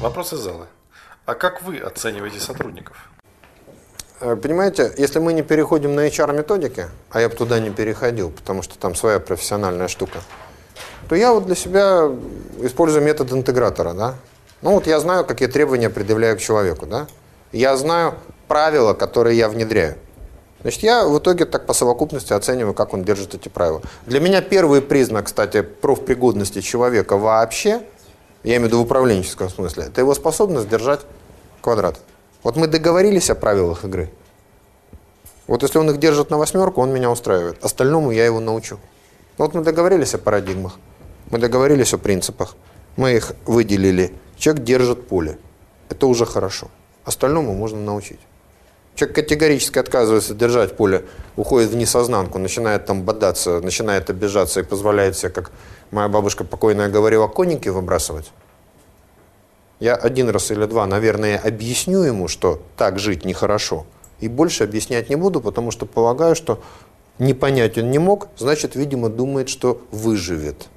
Вопрос из зала. А как вы оцениваете сотрудников? Э, Понимаете, если мы не переходим на HR-методики, а я бы туда не переходил, потому что там своя профессиональная штука, то я вот для себя использую метод интегратора, да. Ну вот я знаю, какие требования предъявляю к человеку, да. Я знаю правила, которые я внедряю. Значит, я в итоге так по совокупности оцениваю, как он держит эти правила. Для меня первый признак, кстати, профпригодности человека вообще, я имею в виду в управленческом смысле, это его способность держать квадрат. Вот мы договорились о правилах игры. Вот если он их держит на восьмерку, он меня устраивает. Остальному я его научу. Вот мы договорились о парадигмах, мы договорились о принципах, мы их выделили. Человек держит поле. Это уже хорошо. Остальному можно научить. Человек категорически отказывается держать поле, уходит в несознанку, начинает там бодаться, начинает обижаться и позволяет себе, как моя бабушка покойная говорила, конники выбрасывать. Я один раз или два, наверное, объясню ему, что так жить нехорошо. И больше объяснять не буду, потому что полагаю, что не понять он не мог, значит, видимо, думает, что выживет.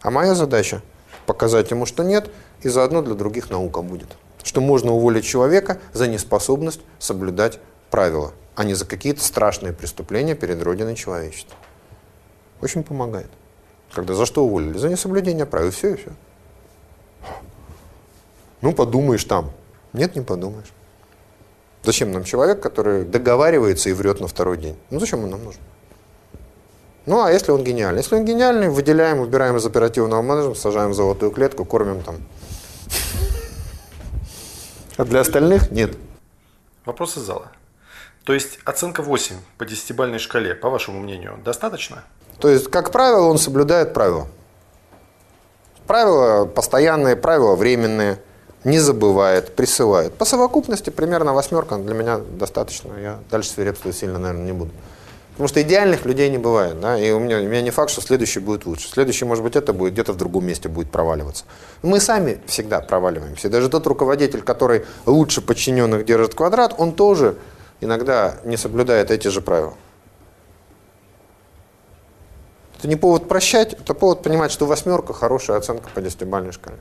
А моя задача – показать ему, что нет, и заодно для других наука будет. Что можно уволить человека за неспособность соблюдать правила, а не за какие-то страшные преступления перед Родиной человечества. Очень помогает. Когда за что уволили? За несоблюдение правил. Все и все. Ну, подумаешь там. Нет, не подумаешь. Зачем нам человек, который договаривается и врет на второй день? Ну, зачем он нам нужен? Ну, а если он гениальный? Если он гениальный, выделяем, убираем из оперативного менеджмента, сажаем в золотую клетку, кормим там. А для остальных нет. Вопрос из зала. То есть оценка 8 по десятибальной шкале, по вашему мнению, достаточно? То есть, как правило, он соблюдает правила. Правила постоянные, правила временные, не забывает, присылает. По совокупности примерно восьмерка для меня достаточно. Я дальше свирепствовать сильно, наверное, не буду. Потому что идеальных людей не бывает. Да? И у меня, у меня не факт, что следующий будет лучше. Следующий, может быть, это будет где-то в другом месте будет проваливаться. Мы сами всегда проваливаемся. Даже тот руководитель, который лучше подчиненных держит квадрат, он тоже иногда не соблюдает эти же правила. Это не повод прощать, это повод понимать, что восьмерка хорошая оценка по десятибалльной шкале.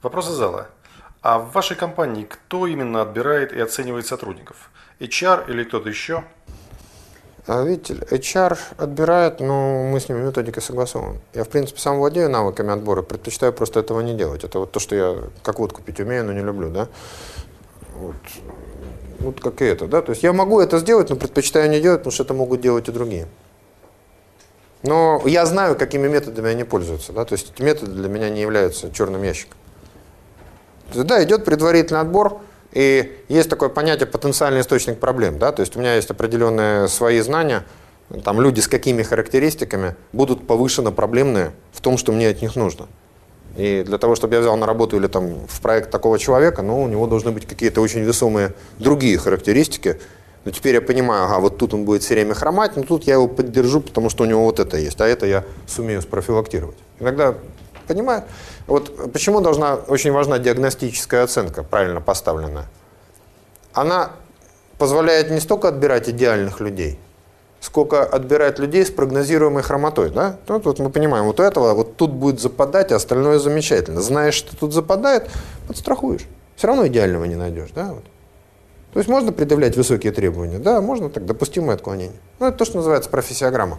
Вопрос из зала. А в вашей компании кто именно отбирает и оценивает сотрудников? HR или кто-то еще? А видите, HR отбирает, но мы с ними методикой согласованы. Я, в принципе, сам владею навыками отбора, предпочитаю просто этого не делать. Это вот то, что я как водку пить умею, но не люблю, да? Вот, вот как и это, да? То есть я могу это сделать, но предпочитаю не делать, потому что это могут делать и другие. Но я знаю, какими методами они пользуются, да? То есть эти методы для меня не являются черным ящиком. Да, идет предварительный отбор, и есть такое понятие потенциальный источник проблем. Да? То есть у меня есть определенные свои знания, там люди с какими характеристиками будут повышенно проблемные в том, что мне от них нужно. И для того, чтобы я взял на работу или там в проект такого человека, ну, у него должны быть какие-то очень весомые другие характеристики. Но теперь я понимаю, ага, вот тут он будет все время хромать, но тут я его поддержу, потому что у него вот это есть, а это я сумею спрофилактировать. Иногда, понимаю, вот почему должна очень важна диагностическая оценка, правильно поставленная? Она позволяет не столько отбирать идеальных людей, сколько отбирать людей с прогнозируемой хромотой. Да? Вот, вот мы понимаем, вот у этого вот тут будет западать, а остальное замечательно. Знаешь, что тут западает, подстрахуешь. Все равно идеального не найдешь. Да? Вот. То есть можно предъявлять высокие требования? Да, можно так, допустимое отклонение. Ну, это то, что называется профессиограмма.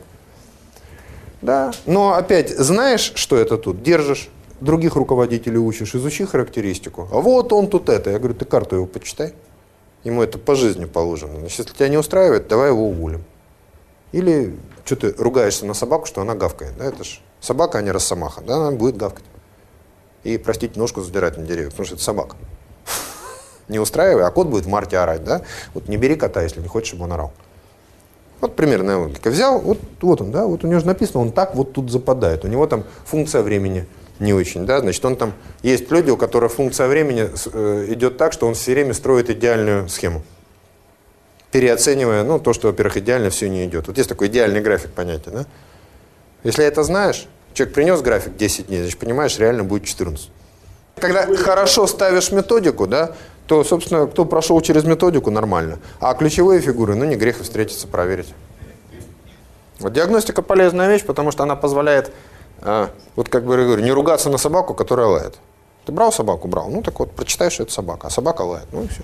Да, но опять, знаешь, что это тут, держишь, других руководителей учишь, изучи характеристику. А вот он тут это. Я говорю, ты карту его почитай. Ему это по жизни положено. Значит, если тебя не устраивает, давай его уволим. Или что ты ругаешься на собаку, что она гавкает. Да? Это ж собака, а не росомаха. Да, она будет гавкать. И, простите, ножку задирать на деревья, потому что это собака. Не устраивай, а кот будет в марте орать. Да? Вот не бери кота, если не хочешь, чтобы он орал. Вот примерная логика. Взял, вот, вот он, да, вот у него же написано, он так вот тут западает. У него там функция времени не очень, да, значит, он там, есть люди, у которых функция времени э, идет так, что он все время строит идеальную схему, переоценивая, ну, то, что, во-первых, идеально все не идет. Вот есть такой идеальный график понятия, да? Если это знаешь, человек принес график 10 дней, значит, понимаешь, реально будет 14. Когда хорошо ставишь методику, да, то, собственно, кто прошел через методику, нормально. А ключевые фигуры, ну, не грех встретиться, проверить. Вот диагностика полезная вещь, потому что она позволяет а, вот как бы я говорю, не ругаться на собаку, которая лает. Ты брал собаку? Брал. Ну так вот, прочитай, что это собака. А собака лает. Ну и все.